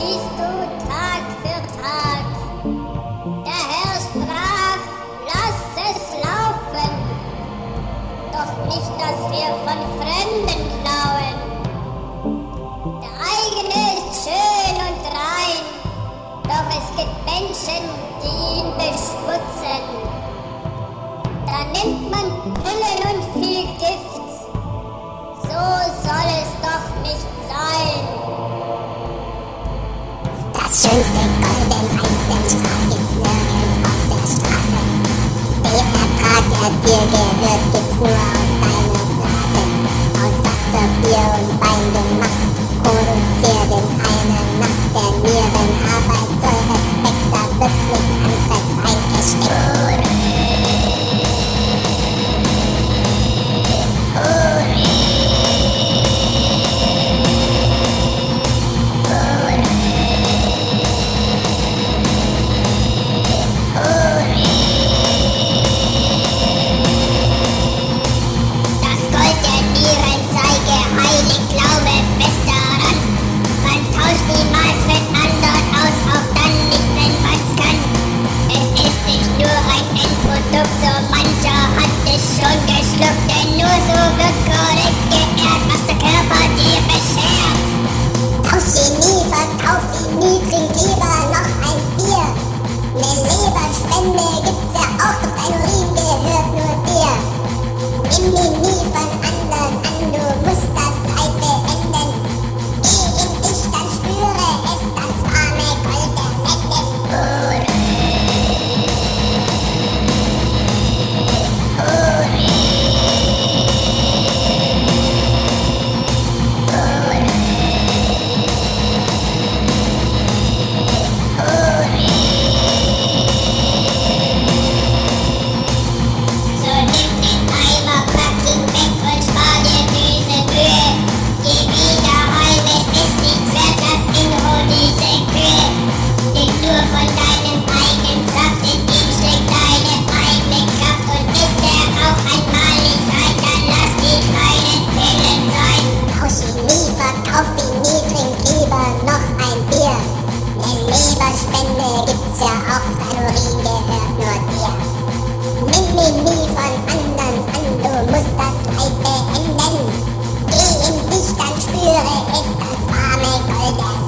siehst du Tag für Tag. Der Herr sprach, lass es laufen, doch nicht, dass wir von Fremden klauen. Schönste bei den Eisenstrahlen auf der Straße. Dir gehört, gibt's nur aus 玉米分 nie verkauft wie nie, trink lieber noch ein Bier. Eine Leberspende gibt's ja auch, dein Urin gehört nur dir. Nimm ihn nie von anderen an, du musst das Leid beenden. Geh in dich, dann spüre ich das warme Gold